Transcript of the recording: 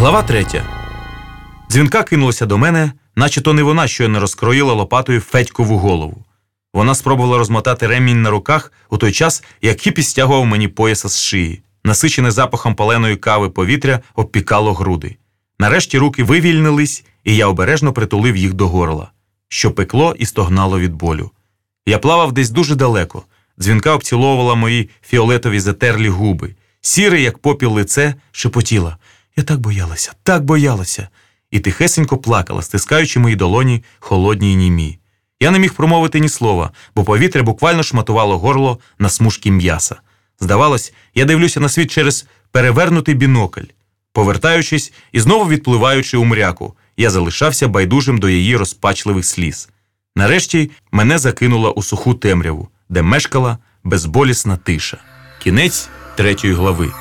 Глава третя. Дзвінка кинулася до мене, наче то не вона, що не розкроїла лопатою Федькову голову. Вона спробувала розмотати ремінь на руках у той час, як хіпі стягував мені пояса з шиї. Насичене запахом паленої кави повітря обпікало груди. Нарешті руки вивільнились, і я обережно притулив їх до горла, що пекло і стогнало від болю. Я плавав десь дуже далеко. Дзвінка обціловувала мої фіолетові затерлі губи. Сіре, як попіл лице, шепотіла. Я так боялася, так боялася. І тихесенько плакала, стискаючи мої долоні холодні й німі. Я не міг промовити ні слова, бо повітря буквально шматувало горло на смужки м'яса. Здавалось, я дивлюся на світ через перевернутий бінокль. Повертаючись і знову відпливаючи у мряку, я залишався байдужим до її розпачливих сліз. Нарешті мене закинуло у суху темряву, де мешкала безболісна тиша. Кінець третьої глави.